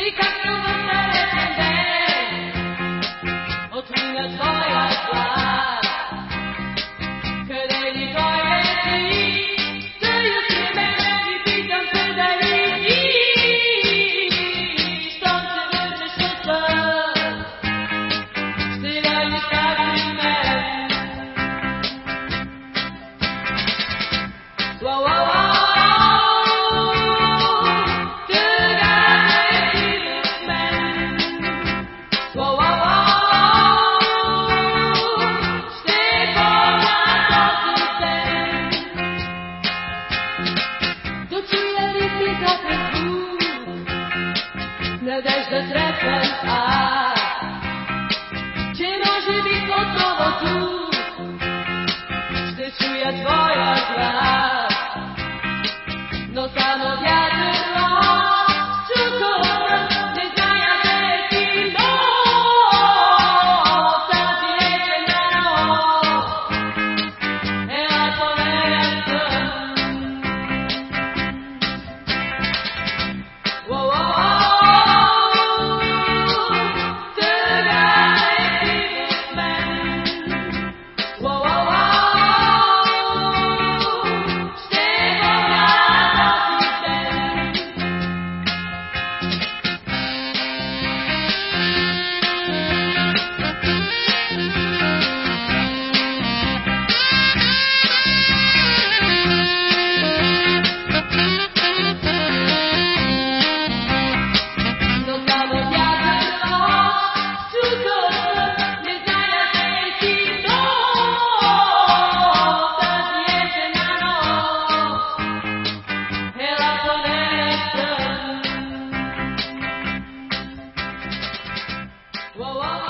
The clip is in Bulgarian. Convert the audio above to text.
Because изглежда трепен, а Whoa, whoa.